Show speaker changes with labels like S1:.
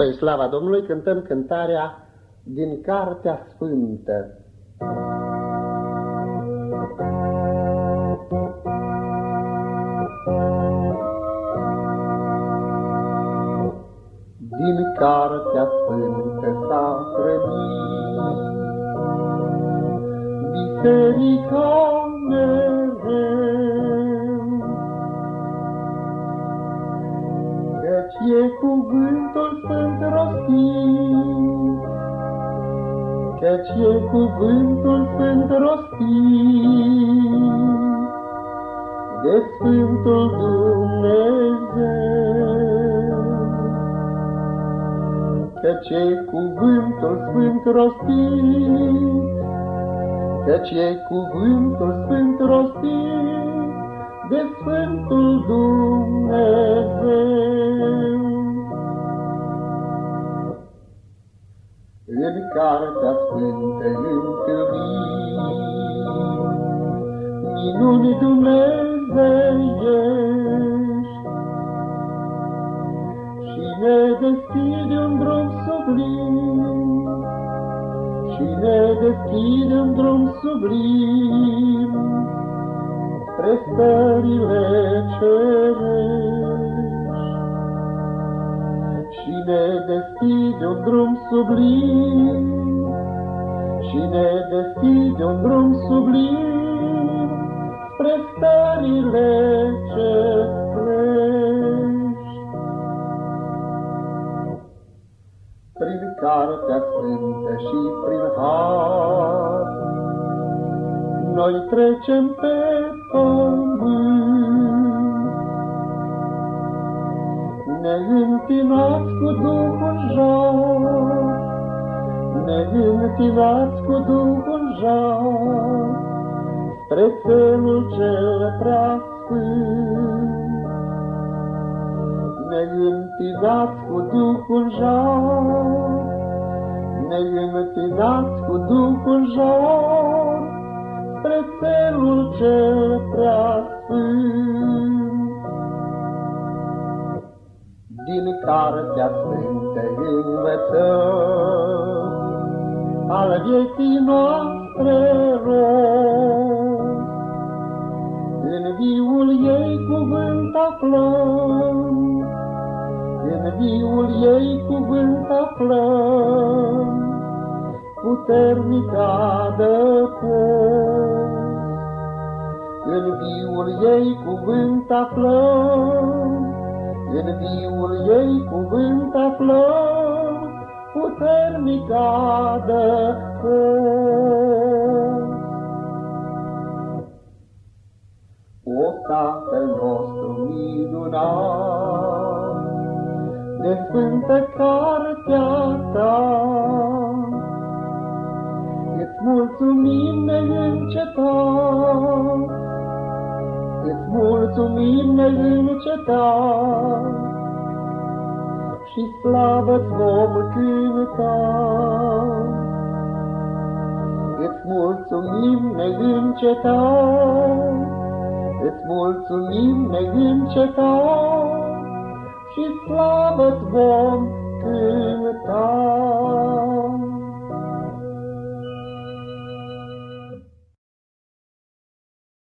S1: Spre slava Domnului cântăm cântarea din Cartea Sfântă. Din Cartea Sfântă s-a trăbit Biserica e cuvântul sfânt rostit, Căci e cuvântul sfânt rostit de Sfântul Dumnezeu. Căci e cuvântul sfânt rostit, Căci e cuvântul sfânt rostit de Sfântul Dumnezeu. în Cartea Sfântă întâlnim minuni dumnezeiești și ne deschide un drum sublim și ne deschide un drum sublim spre stările cerești și ne deschide un drum sublim, și ne deschide un drum sublim spre stările ce pleci. Prin Cartea Sfântă și prin Har, noi trecem pe pământ, Neîntinați cu Duhul jar, Neîntinați cu Duhul jar, Spre țelul cel prea sfânt. Neîntinați cu Duhul jar, Neîntinați cu Duhul jar, Spre țelul cel prea sfânt. din Cartea Sfântă învățăm al vieții noastre rost. În viul ei cuvânt aflăm, în viul ei cuvânt aflăm, puternica adăpost. În viul ei cuvânt aflăm, în viul ei cuvânt aflăm, puternic adă O Tatăl nostru minunat, de sfântă cartea ta, Îți mulțumim neîncetat și slavă-ți vom cânta. Îți mulțumim neîncetat, Îți mulțumim neîncetat și slavă-ți vom cânta.